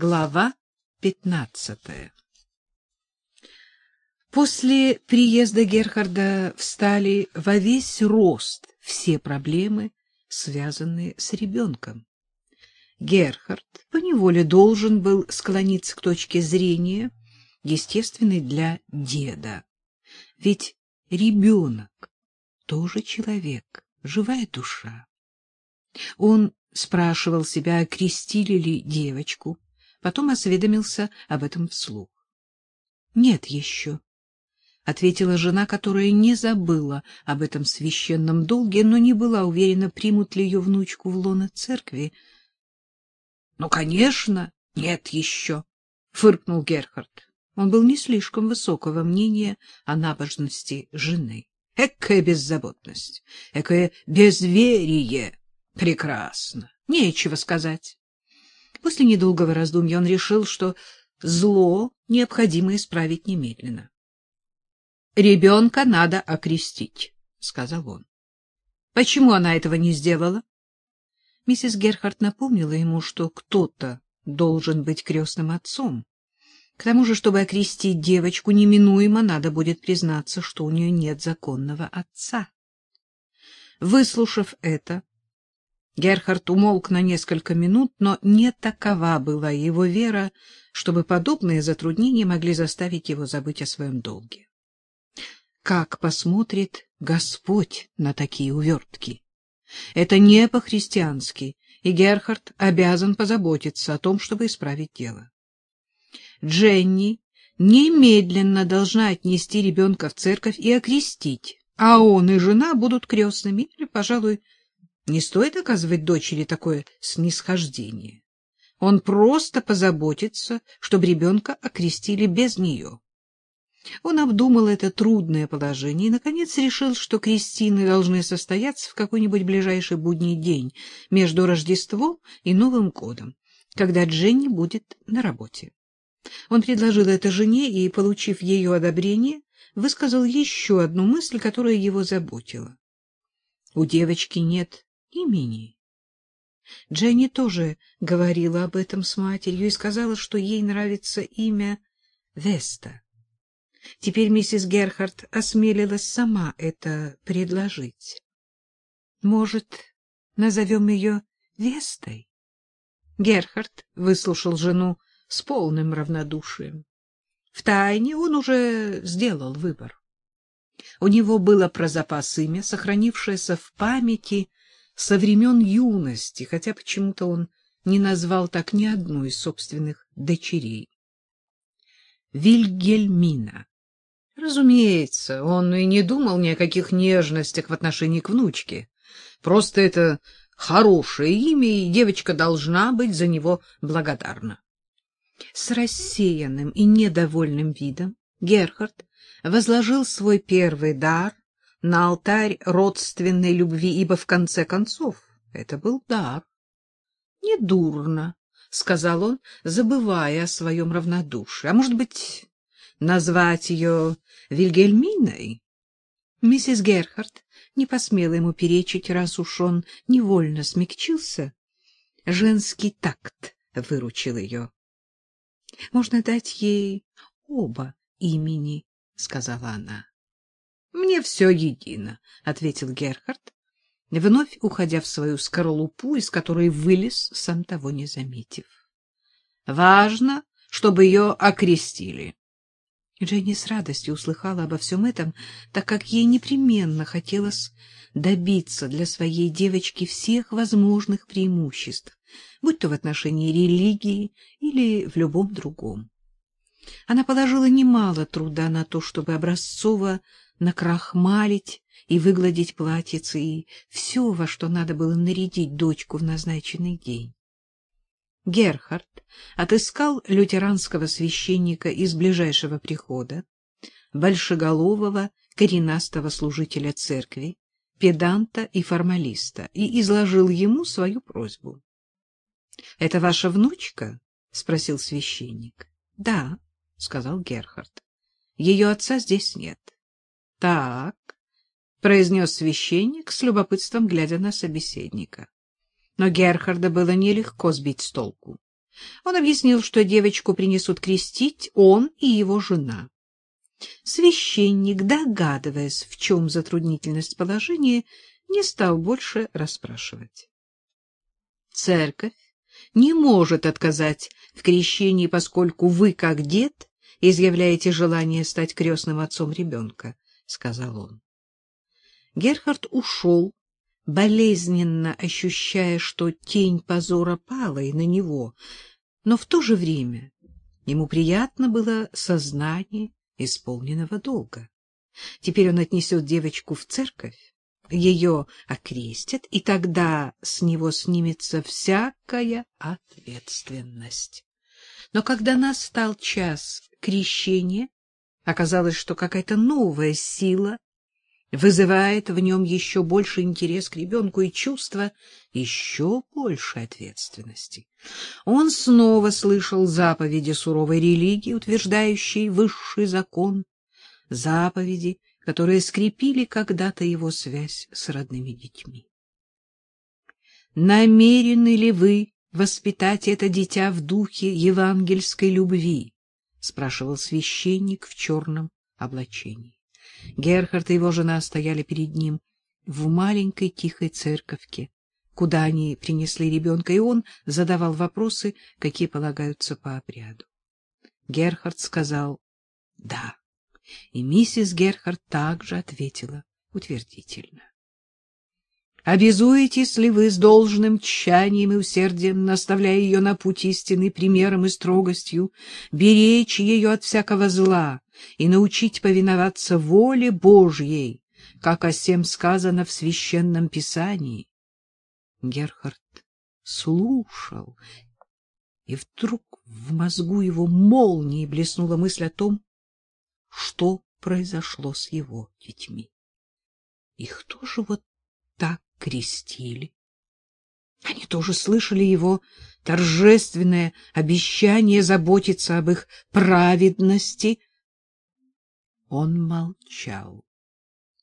Глава пятнадцатая После приезда Герхарда встали во весь рост все проблемы, связанные с ребенком. Герхард поневоле должен был склониться к точке зрения, естественной для деда. Ведь ребенок тоже человек, живая душа. Он спрашивал себя, крестили ли девочку, потом осведомился об этом вслух. — Нет еще, — ответила жена, которая не забыла об этом священном долге, но не была уверена, примут ли ее внучку в лоно церкви. — Ну, конечно, нет еще, — фыркнул Герхард. Он был не слишком высокого мнения о набожности жены. Экая беззаботность, экое безверие. Прекрасно, нечего сказать. После недолгого раздумья он решил, что зло необходимо исправить немедленно. — Ребенка надо окрестить, — сказал он. — Почему она этого не сделала? Миссис Герхард напомнила ему, что кто-то должен быть крестным отцом. К тому же, чтобы окрестить девочку, неминуемо надо будет признаться, что у нее нет законного отца. Выслушав это, Герхард умолк на несколько минут, но не такова была его вера, чтобы подобные затруднения могли заставить его забыть о своем долге. Как посмотрит Господь на такие увертки? Это не по-христиански, и Герхард обязан позаботиться о том, чтобы исправить дело. Дженни немедленно должна отнести ребенка в церковь и окрестить, а он и жена будут крестными или, пожалуй, не стоит оказывать дочери такое снисхождение. Он просто позаботится, чтобы ребенка окрестили без нее. Он обдумал это трудное положение и, наконец, решил, что крестины должны состояться в какой-нибудь ближайший будний день между Рождеством и Новым годом, когда Дженни будет на работе. Он предложил это жене и, получив ее одобрение, высказал еще одну мысль, которая его заботила. У девочки нет имени. Дженни тоже говорила об этом с матерью и сказала, что ей нравится имя Веста. Теперь миссис Герхард осмелилась сама это предложить. Может, назовем ее Вестой? Герхард выслушал жену с полным равнодушием. Втайне он уже сделал выбор. У него было про запас имя, сохранившееся в памяти со времен юности, хотя почему-то он не назвал так ни одну из собственных дочерей. Вильгельмина. Разумеется, он и не думал ни о каких нежностях в отношении к внучке. Просто это хорошее имя, и девочка должна быть за него благодарна. С рассеянным и недовольным видом Герхард возложил свой первый дар на алтарь родственной любви, ибо в конце концов это был дар. Недурно, сказал он, забывая о своем равнодушии. А может быть, назвать ее Вильгельминой? Миссис Герхард не посмела ему перечить, раз уж он невольно смягчился. Женский такт выручил ее. — Можно дать ей оба имени, — сказала она. — Мне все едино, — ответил Герхард, вновь уходя в свою скорлупу, из которой вылез, сам того не заметив. — Важно, чтобы ее окрестили. Дженни с радостью услыхала обо всем этом, так как ей непременно хотелось добиться для своей девочки всех возможных преимуществ, будь то в отношении религии или в любом другом. Она положила немало труда на то, чтобы образцово накрахмалить и выгладить платьице и все, во что надо было нарядить дочку в назначенный день. Герхард отыскал лютеранского священника из ближайшего прихода, большеголового коренастого служителя церкви, педанта и формалиста, и изложил ему свою просьбу. — Это ваша внучка? — спросил священник. — Да, — сказал Герхард. — Ее отца здесь нет. — Так, — произнес священник с любопытством, глядя на собеседника. Но Герхарда было нелегко сбить с толку. Он объяснил, что девочку принесут крестить он и его жена. Священник, догадываясь, в чем затруднительность положения, не стал больше расспрашивать. Церковь не может отказать в крещении, поскольку вы, как дед, изъявляете желание стать крестным отцом ребенка, — сказал он. Герхард ушел, болезненно ощущая, что тень позора пала и на него, но в то же время ему приятно было сознание исполненного долга. Теперь он отнесет девочку в церковь, ее окрестят, и тогда с него снимется всякая ответственность. Но когда настал час крещения, оказалось, что какая-то новая сила вызывает в нем еще больше интерес к ребенку и чувство еще большей ответственности. Он снова слышал заповеди суровой религии, утверждающей высший закон, заповеди, которые скрепили когда-то его связь с родными детьми. Намерены ли вы воспитать это дитя в духе евангельской любви? Спрашивал священник в черном облачении. Герхард и его жена стояли перед ним в маленькой тихой церковке, куда они принесли ребенка, и он задавал вопросы, какие полагаются по обряду. Герхард сказал «да». И миссис Герхард также ответила утвердительно. Обязуетесь ли вы с должным тщанием и усердием, наставляя ее на путь истины примером и строгостью, беречь ее от всякого зла и научить повиноваться воле Божьей, как о сем сказано в Священном Писании? Герхард слушал, и вдруг в мозгу его молнией блеснула мысль о том, что произошло с его детьми. Их тоже вот так крестили. Они тоже слышали его торжественное обещание заботиться об их праведности. Он молчал.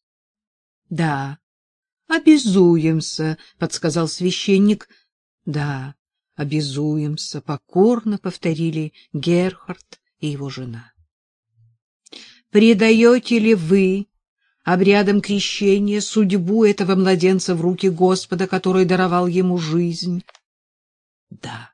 — Да, обязуемся, — подсказал священник. — Да, обязуемся, — покорно повторили Герхард и его жена. Предаете ли вы обрядом крещения судьбу этого младенца в руки Господа, который даровал ему жизнь? Да.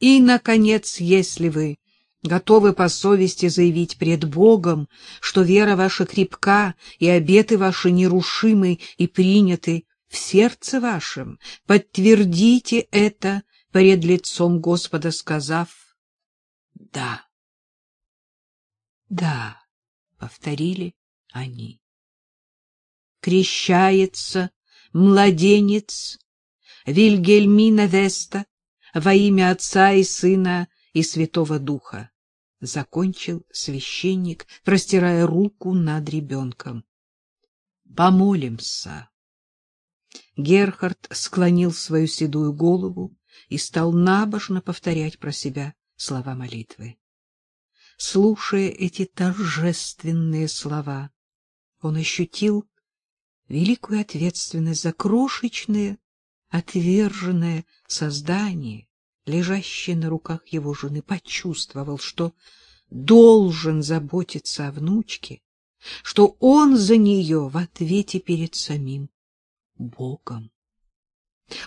И, наконец, если вы готовы по совести заявить пред Богом, что вера ваша крепка и обеты ваши нерушимы и приняты в сердце вашем, подтвердите это пред лицом Господа, сказав «Да». Да, повторили они. Крещается младенец Вильгельмина Веста во имя Отца и Сына и Святого Духа, закончил священник, простирая руку над ребенком. Помолимся. Герхард склонил свою седую голову и стал набожно повторять про себя слова молитвы. Слушая эти торжественные слова, он ощутил великую ответственность за крошечное, отверженное создание, лежащее на руках его жены, почувствовал, что должен заботиться о внучке, что он за нее в ответе перед самим Богом.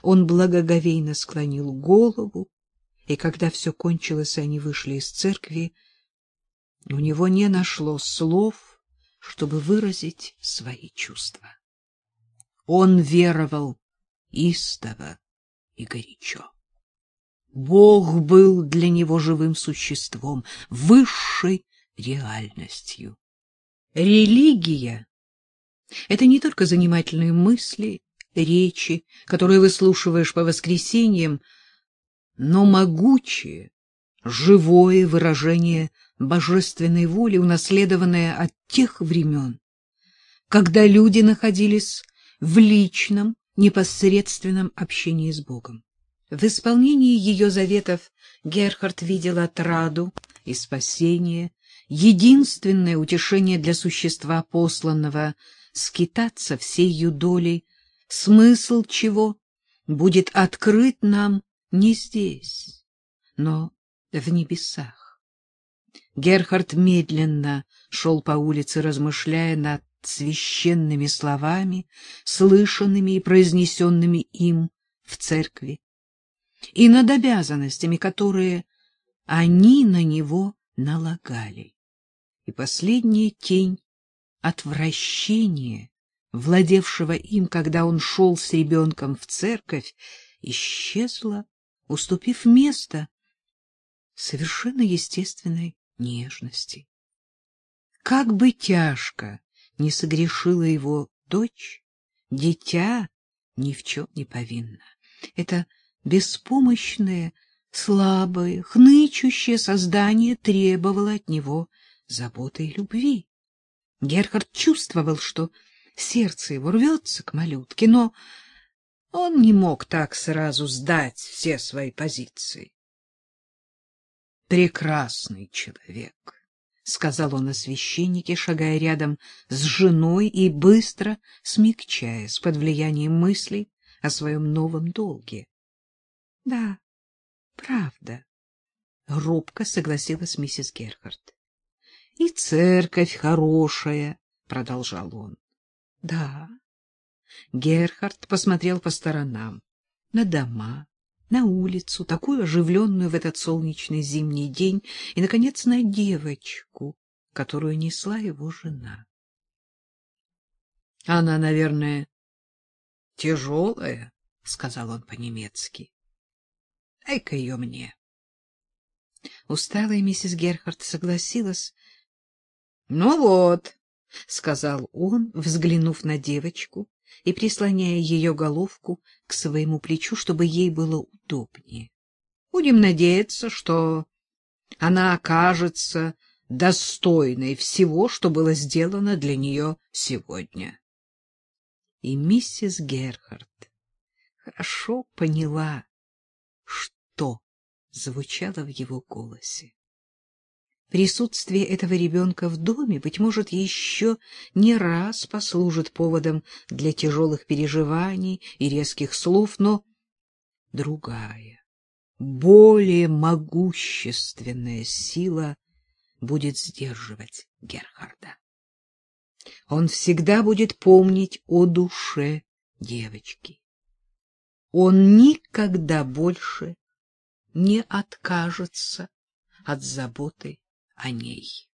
Он благоговейно склонил голову, и когда все кончилось, они вышли из церкви, у него не нашло слов, чтобы выразить свои чувства. Он веровал истово и горячо. Бог был для него живым существом, высшей реальностью. Религия — это не только занимательные мысли, речи, которые выслушиваешь по воскресеньям, но могучее, живое выражение божественной воли, унаследованное от тех времен, когда люди находились в личном, непосредственном общении с Богом. В исполнении ее заветов Герхард видел отраду и спасение, единственное утешение для существа посланного скитаться всею долей, смысл чего будет открыт нам не здесь, но в небесах. Герхард медленно шел по улице, размышляя над священными словами, слышанными и произнесенными им в церкви, и над обязанностями, которые они на него налагали. И последняя тень отвращения, владевшего им, когда он шел с ребенком в церковь, исчезла, уступив место совершенно естественной нежности. Как бы тяжко не согрешила его дочь, дитя ни в чем не повинно. Это беспомощное, слабое, хнычущее создание требовало от него заботы и любви. Герхард чувствовал, что сердце его рвется к малютке, но он не мог так сразу сдать все свои позиции. Прекрасный человек, сказал он о священнике, шагая рядом с женой и быстро смягчаясь под влиянием мыслей о своем новом долге. — Да, правда, — робко согласилась миссис Герхард. — И церковь хорошая, — продолжал он. — Да. Герхард посмотрел по сторонам, на дома, на улицу, такую оживленную в этот солнечный зимний день, и, наконец, на девочку, которую несла его жена. — Она, наверное, тяжелая, — сказал он по-немецки. — Дай-ка ее мне. Усталая миссис Герхард согласилась. — Ну вот, — сказал он, взглянув на девочку и прислоняя ее головку к своему плечу, чтобы ей было удобнее. — Будем надеяться, что она окажется достойной всего, что было сделано для нее сегодня. И миссис Герхард хорошо поняла, что звучало в его голосе. Присутствие этого ребенка в доме, быть может, еще не раз послужит поводом для тяжелых переживаний и резких слов, но другая, более могущественная сила будет сдерживать Герхарда. Он всегда будет помнить о душе девочки он никогда больше не откажется от заботы о ней.